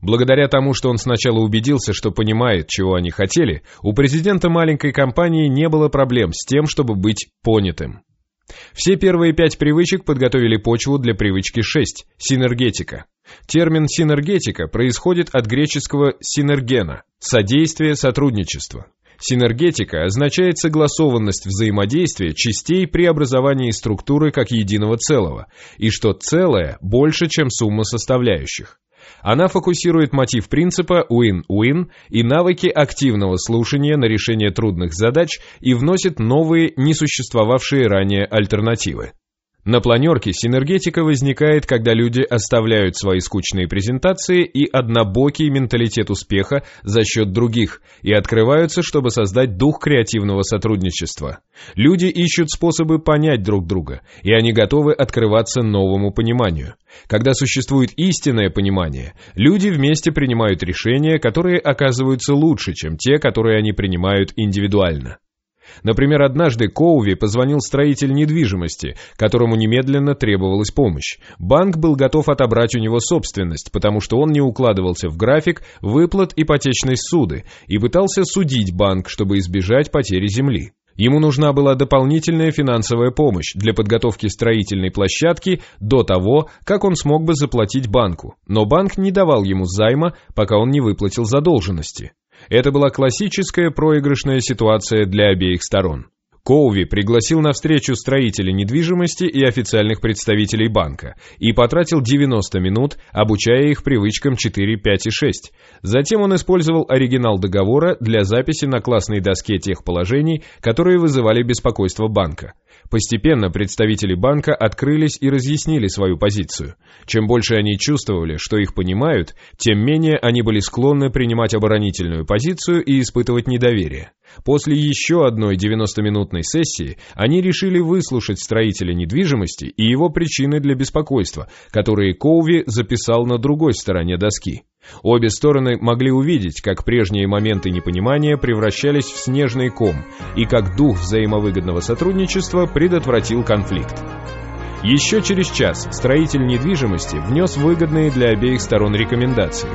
Благодаря тому, что он сначала убедился, что понимает, чего они хотели, у президента маленькой компании не было проблем с тем, чтобы быть понятым. Все первые пять привычек подготовили почву для привычки 6 – синергетика. Термин «синергетика» происходит от греческого «синергена» – содействие, сотрудничество. Синергетика означает согласованность взаимодействия частей при образовании структуры как единого целого, и что целое больше, чем сумма составляющих. Она фокусирует мотив принципа win-win и навыки активного слушания на решение трудных задач и вносит новые, не существовавшие ранее альтернативы. На планерке синергетика возникает, когда люди оставляют свои скучные презентации и однобокий менталитет успеха за счет других и открываются, чтобы создать дух креативного сотрудничества. Люди ищут способы понять друг друга, и они готовы открываться новому пониманию. Когда существует истинное понимание, люди вместе принимают решения, которые оказываются лучше, чем те, которые они принимают индивидуально. Например, однажды Коуви позвонил строитель недвижимости, которому немедленно требовалась помощь. Банк был готов отобрать у него собственность, потому что он не укладывался в график выплат ипотечной суды и пытался судить банк, чтобы избежать потери земли. Ему нужна была дополнительная финансовая помощь для подготовки строительной площадки до того, как он смог бы заплатить банку, но банк не давал ему займа, пока он не выплатил задолженности. Это была классическая проигрышная ситуация для обеих сторон. Коуви пригласил на встречу строителей недвижимости и официальных представителей банка и потратил 90 минут, обучая их привычкам 4, 5 и 6. Затем он использовал оригинал договора для записи на классной доске тех положений, которые вызывали беспокойство банка. Постепенно представители банка открылись и разъяснили свою позицию. Чем больше они чувствовали, что их понимают, тем менее они были склонны принимать оборонительную позицию и испытывать недоверие. После еще одной 90-минутной сессии они решили выслушать строителя недвижимости и его причины для беспокойства, которые Коуви записал на другой стороне доски. Обе стороны могли увидеть, как прежние моменты непонимания превращались в снежный ком, и как дух взаимовыгодного сотрудничества предотвратил конфликт. Еще через час строитель недвижимости внес выгодные для обеих сторон рекомендации.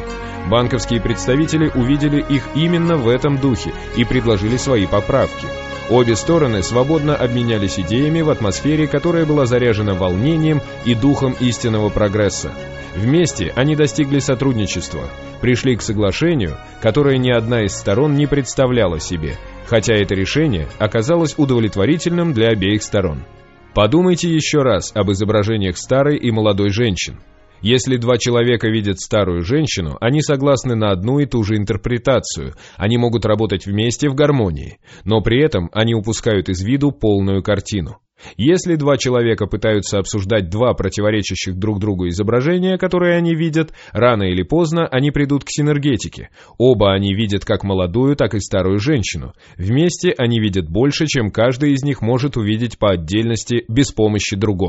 Банковские представители увидели их именно в этом духе и предложили свои поправки. Обе стороны свободно обменялись идеями в атмосфере, которая была заряжена волнением и духом истинного прогресса. Вместе они достигли сотрудничества, пришли к соглашению, которое ни одна из сторон не представляла себе, хотя это решение оказалось удовлетворительным для обеих сторон. Подумайте еще раз об изображениях старой и молодой женщин. Если два человека видят старую женщину, они согласны на одну и ту же интерпретацию, они могут работать вместе в гармонии, но при этом они упускают из виду полную картину. Если два человека пытаются обсуждать два противоречащих друг другу изображения, которые они видят, рано или поздно они придут к синергетике. Оба они видят как молодую, так и старую женщину. Вместе они видят больше, чем каждый из них может увидеть по отдельности без помощи другого.